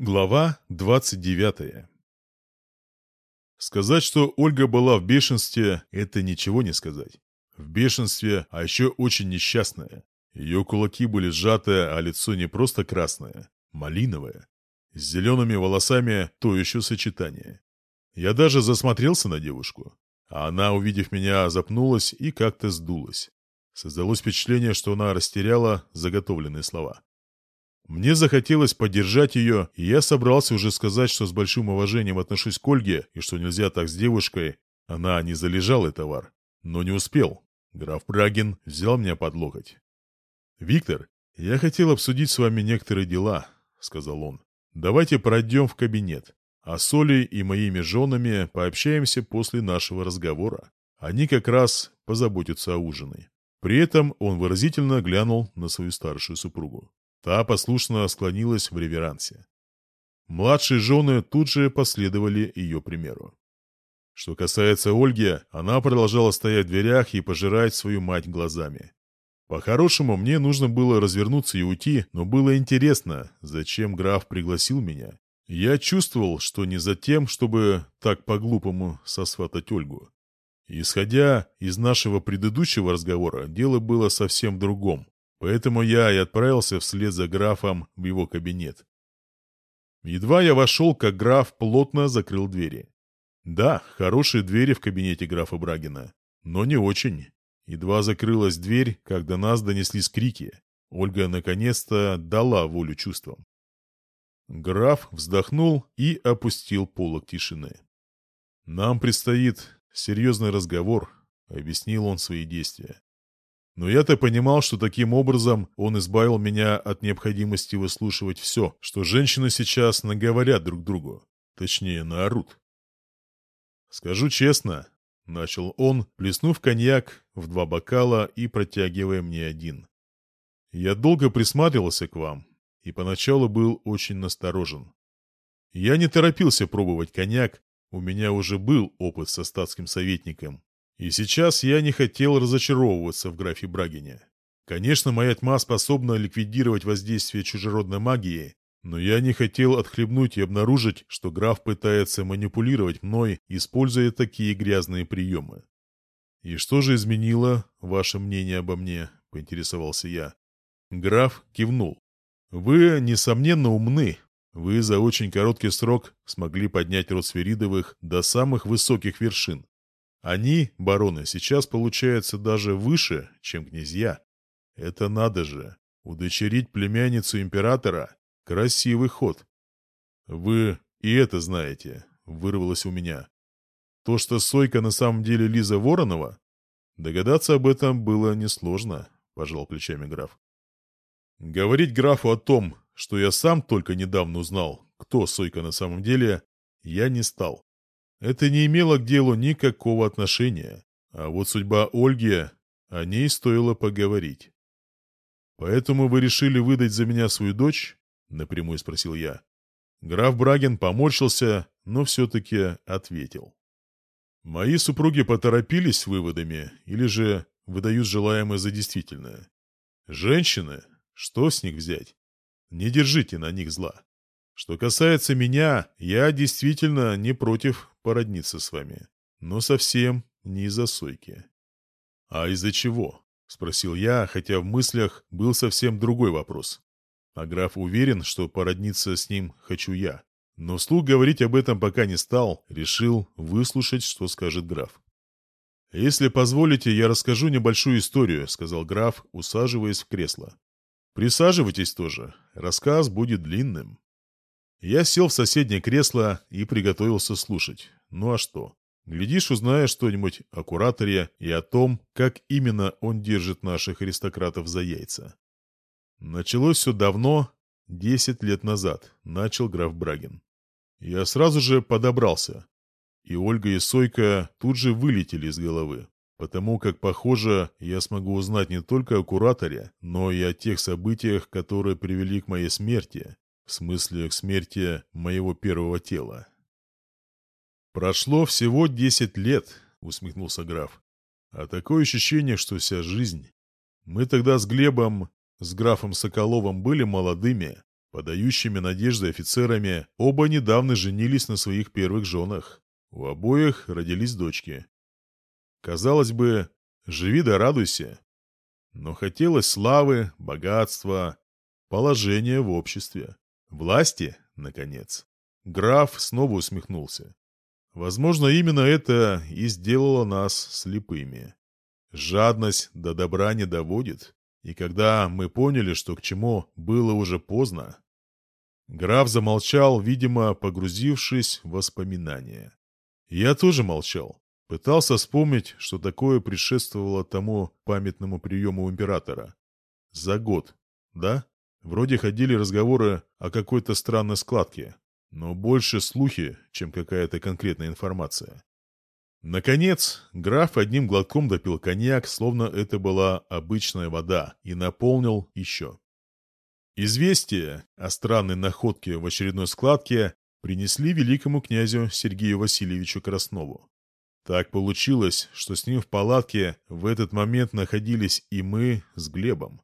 Глава 29 Сказать, что Ольга была в бешенстве, это ничего не сказать. В бешенстве, а еще очень несчастная. Ее кулаки были сжатые, а лицо не просто красное, малиновое. С зелеными волосами то еще сочетание. Я даже засмотрелся на девушку. А она, увидев меня, запнулась и как-то сдулась. Создалось впечатление, что она растеряла заготовленные слова. Мне захотелось поддержать ее, и я собрался уже сказать, что с большим уважением отношусь к Ольге, и что нельзя так с девушкой. Она не залежалый товар. Но не успел. Граф Брагин взял меня под локоть. «Виктор, я хотел обсудить с вами некоторые дела», — сказал он. «Давайте пройдем в кабинет. А с Олей и моими женами пообщаемся после нашего разговора. Они как раз позаботятся о ужине». При этом он выразительно глянул на свою старшую супругу. Та послушно склонилась в реверансе. Младшие жены тут же последовали ее примеру. Что касается Ольги, она продолжала стоять в дверях и пожирать свою мать глазами. По-хорошему, мне нужно было развернуться и уйти, но было интересно, зачем граф пригласил меня. Я чувствовал, что не за тем, чтобы так по-глупому сосватать Ольгу. Исходя из нашего предыдущего разговора, дело было совсем другом. Поэтому я и отправился вслед за графом в его кабинет. Едва я вошел, как граф плотно закрыл двери. Да, хорошие двери в кабинете графа Брагина, но не очень. Едва закрылась дверь, как до нас донеслись крики. Ольга наконец-то дала волю чувствам. Граф вздохнул и опустил полок тишины. «Нам предстоит серьезный разговор», — объяснил он свои действия. Но я-то понимал, что таким образом он избавил меня от необходимости выслушивать все, что женщины сейчас наговорят друг другу. Точнее, наорут. «Скажу честно», — начал он, плеснув коньяк в два бокала и протягивая мне один. «Я долго присматривался к вам и поначалу был очень насторожен. Я не торопился пробовать коньяк, у меня уже был опыт со статским советником, и сейчас я не хотел разочаровываться в графе Брагине. Конечно, моя тьма способна ликвидировать воздействие чужеродной магии, но я не хотел отхлебнуть и обнаружить, что граф пытается манипулировать мной, используя такие грязные приемы. «И что же изменило ваше мнение обо мне?» — поинтересовался я. Граф кивнул. «Вы, несомненно, умны. Вы за очень короткий срок смогли поднять род Сверидовых до самых высоких вершин. Они, бароны, сейчас получаются даже выше, чем князья. Это надо же. Удочерить племянницу императора — красивый ход. Вы и это знаете, вырвалось у меня. То, что Сойка на самом деле Лиза Воронова? Догадаться об этом было несложно, пожал плечами граф. Говорить графу о том, что я сам только недавно узнал, кто Сойка на самом деле, я не стал. Это не имело к делу никакого отношения. А вот судьба Ольги, о ней стоило поговорить. «Поэтому вы решили выдать за меня свою дочь?» — напрямую спросил я. Граф Брагин поморщился, но все-таки ответил. «Мои супруги поторопились с выводами, или же выдают желаемое за действительное. Женщины, что с них взять? Не держите на них зла. Что касается меня, я действительно не против породниться с вами, но совсем не из-за сойки. А из-за чего? Спросил я, хотя в мыслях был совсем другой вопрос. А граф уверен, что породниться с ним хочу я. Но слуг говорить об этом пока не стал, решил выслушать, что скажет граф. «Если позволите, я расскажу небольшую историю», — сказал граф, усаживаясь в кресло. «Присаживайтесь тоже. Рассказ будет длинным». Я сел в соседнее кресло и приготовился слушать. Ну а что? Глядишь, узнаешь что-нибудь о кураторе и о том, как именно он держит наших аристократов за яйца. Началось все давно, десять лет назад, начал граф Брагин. Я сразу же подобрался. И Ольга и Сойка тут же вылетели из головы, потому как, похоже, я смогу узнать не только о кураторе, но и о тех событиях, которые привели к моей смерти, в смысле к смерти моего первого тела. «Прошло всего десять лет», — усмехнулся граф. «А такое ощущение, что вся жизнь. Мы тогда с Глебом, с графом Соколовым были молодыми, подающими надежды офицерами, оба недавно женились на своих первых женах. У обоих родились дочки. Казалось бы, живи да радуйся. Но хотелось славы, богатства, положения в обществе. Власти, наконец. Граф снова усмехнулся. Возможно, именно это и сделало нас слепыми. Жадность до добра не доводит, и когда мы поняли, что к чему, было уже поздно. Граф замолчал, видимо, погрузившись в воспоминания. Я тоже молчал, пытался вспомнить, что такое предшествовало тому памятному приему императора. За год, да? Вроде ходили разговоры о какой-то странной складке, но больше слухи, чем какая-то конкретная информация. Наконец, граф одним глотком допил коньяк, словно это была обычная вода, и наполнил еще. Известие о странной находке в очередной складке принесли великому князю Сергею Васильевичу Краснову. Так получилось, что с ним в палатке в этот момент находились и мы с Глебом.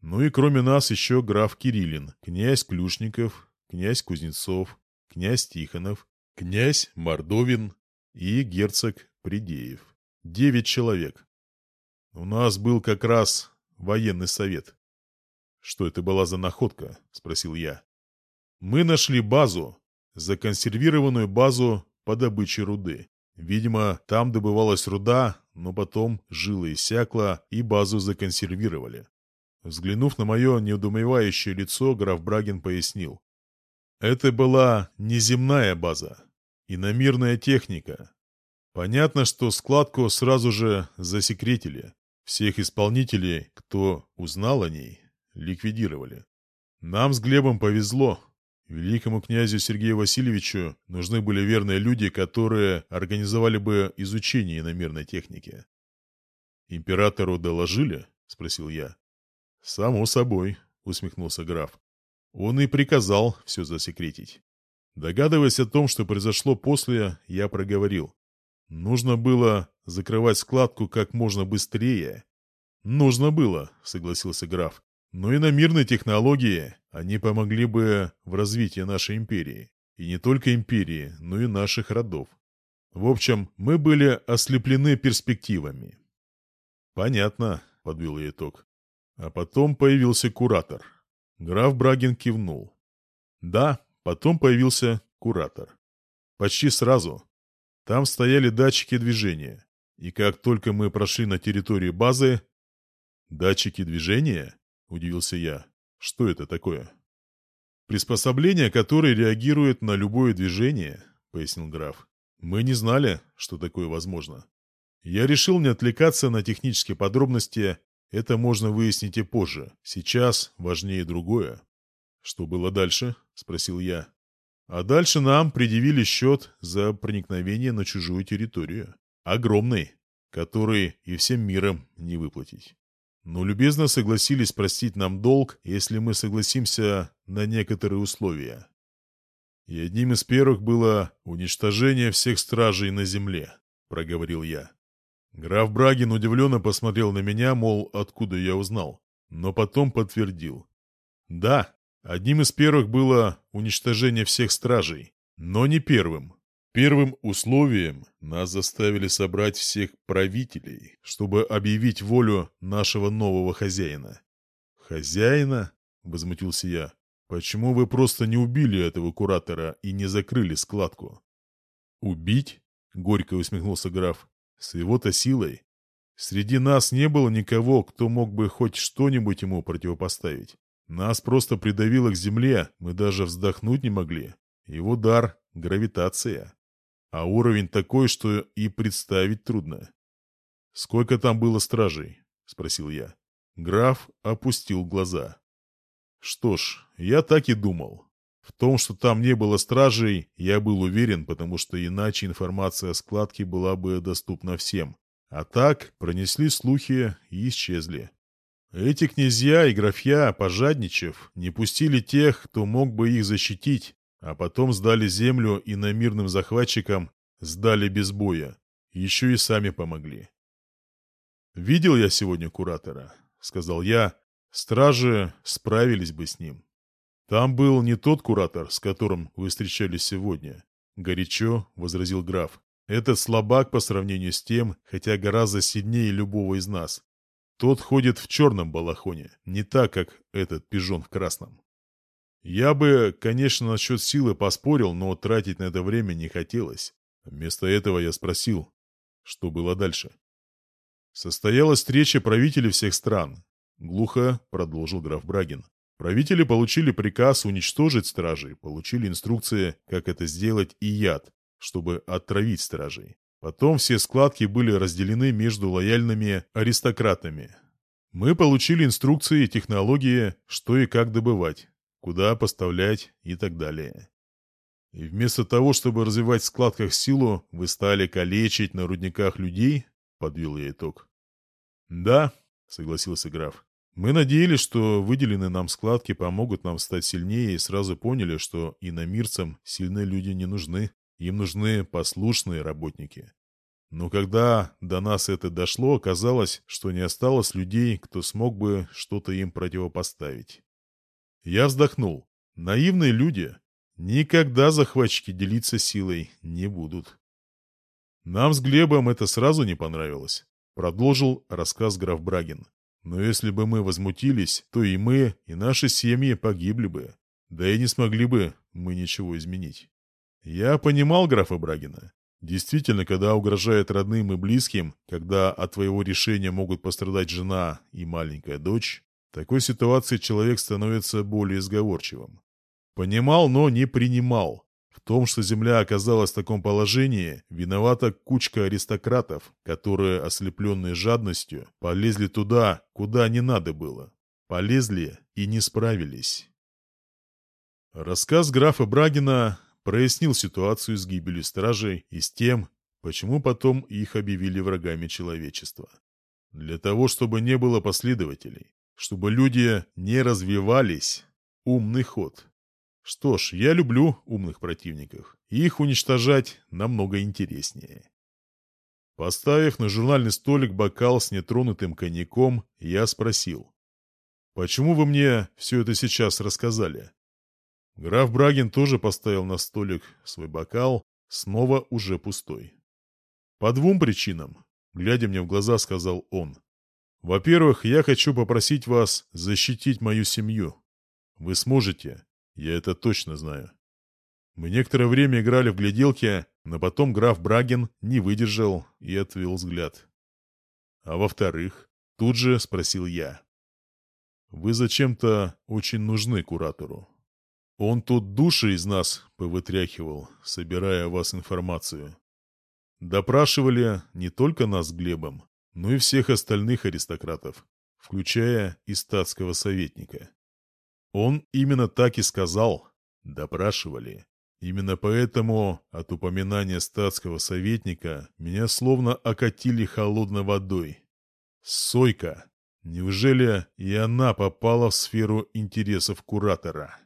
Ну и кроме нас еще граф Кириллин, князь Клюшников, князь Кузнецов, князь Тихонов, князь Мордовин и герцог Придеев. Девять человек. У нас был как раз военный совет. «Что это была за находка?» – спросил я. «Мы нашли базу, законсервированную базу по добыче руды. Видимо, там добывалась руда, но потом жила иссякла и базу законсервировали. Взглянув на мое неудумевающее лицо, граф Брагин пояснил. Это была неземная база, иномирная техника. Понятно, что складку сразу же засекретили. Всех исполнителей, кто узнал о ней, ликвидировали. Нам с Глебом повезло. Великому князю Сергею Васильевичу нужны были верные люди, которые организовали бы изучение иномерной техники. «Императору доложили?» — спросил я. «Само собой», — усмехнулся граф. «Он и приказал все засекретить. Догадываясь о том, что произошло после, я проговорил. Нужно было закрывать складку как можно быстрее». «Нужно было», — согласился граф. «Но и на мирной технологии они помогли бы в развитии нашей империи. И не только империи, но и наших родов. В общем, мы были ослеплены перспективами». «Понятно», — подвел я итог. А потом появился куратор. Граф Брагин кивнул. Да, потом появился куратор. Почти сразу. Там стояли датчики движения. И как только мы прошли на территорию базы... «Датчики движения?» – удивился я. «Что это такое?» «Приспособление, которое реагирует на любое движение», – пояснил граф. «Мы не знали, что такое возможно. Я решил не отвлекаться на технические подробности это можно выяснить и позже. Сейчас важнее другое. Что было дальше? Спросил я. А дальше нам предъявили счет за проникновение на чужую территорию. Огромный, который и всем миром не выплатить. Но любезно согласились простить нам долг, если мы согласимся на некоторые условия. И одним из первых было уничтожение всех стражей на земле, проговорил я. Граф Брагин удивленно посмотрел на меня, мол, откуда я узнал, но потом подтвердил. Да, одним из первых было уничтожение всех стражей, но не первым. Первым условием нас заставили собрать всех правителей, чтобы объявить волю нашего нового хозяина. «Хозяина?» — возмутился я. «Почему вы просто не убили этого куратора и не закрыли складку?» «Убить?» — горько усмехнулся граф. С его-то силой. Среди нас не было никого, кто мог бы хоть что-нибудь ему противопоставить. Нас просто придавило к земле, мы даже вздохнуть не могли. Его дар — гравитация. А уровень такой, что и представить трудно. «Сколько там было стражей?» — спросил я. Граф опустил глаза. «Что ж, я так и думал. В том, что там не было стражей, я был уверен, потому что иначе информация о складке была бы доступна всем. А так пронесли слухи и исчезли. Эти князья и графья, пожадничав, не пустили тех, кто мог бы их защитить, а потом сдали землю и на мирным захватчикам сдали без боя. Еще и сами помогли. «Видел я сегодня куратора», — сказал я. «Стражи справились бы с ним». «Там был не тот куратор, с которым вы встречались сегодня», — горячо возразил граф. «Этот слабак по сравнению с тем, хотя гораздо сильнее любого из нас. Тот ходит в черном балахоне, не так, как этот пижон в красном». Я бы, конечно, насчет силы поспорил, но тратить на это время не хотелось. Вместо этого я спросил, что было дальше. Состоялась встреча правителей всех стран. Глухо продолжил граф Брагин. Правители получили приказ уничтожить стражей, получили инструкции, как это сделать, и яд, чтобы отравить стражей. Потом все складки были разделены между лояльными аристократами. Мы получили инструкции и технологии, что и как добывать, куда поставлять и так далее. И вместо того, чтобы развивать в складках силу, вы стали калечить на рудниках людей, — подвел я итог. — Да, — согласился граф. Мы надеялись, что выделенные нам складки помогут нам стать сильнее и сразу поняли, что иномирцам сильные люди не нужны. Им нужны послушные работники. Но когда до нас это дошло, оказалось, что не осталось людей, кто смог бы что-то им противопоставить. Я вздохнул. Наивные люди никогда захватчики делиться силой не будут. Нам с Глебом это сразу не понравилось, продолжил рассказ граф Брагин. Но если бы мы возмутились, то и мы, и наши семьи погибли бы. Да и не смогли бы мы ничего изменить. Я понимал графа Брагина. Действительно, когда угрожает родным и близким, когда от твоего решения могут пострадать жена и маленькая дочь, в такой ситуации человек становится более сговорчивым. Понимал, но не принимал. В том, что земля оказалась в таком положении, виновата кучка аристократов, которые, ослепленные жадностью, полезли туда, куда не надо было. Полезли и не справились. Рассказ графа Брагина прояснил ситуацию с гибелью стражей и с тем, почему потом их объявили врагами человечества. Для того, чтобы не было последователей, чтобы люди не развивались, умный ход, что ж, я люблю умных противников. Их уничтожать намного интереснее. Поставив на журнальный столик бокал с нетронутым коньяком, я спросил. «Почему вы мне все это сейчас рассказали?» Граф Брагин тоже поставил на столик свой бокал, снова уже пустой. «По двум причинам», — глядя мне в глаза, сказал он. «Во-первых, я хочу попросить вас защитить мою семью. Вы сможете, я это точно знаю. Мы некоторое время играли в гляделки, но потом граф Брагин не выдержал и отвел взгляд. А во-вторых, тут же спросил я. Вы зачем-то очень нужны куратору. Он тут души из нас повытряхивал, собирая о вас информацию. Допрашивали не только нас с Глебом, но и всех остальных аристократов, включая и статского советника. Он именно так и сказал. Допрашивали. Именно поэтому от упоминания статского советника меня словно окатили холодной водой. Сойка. Неужели и она попала в сферу интересов куратора?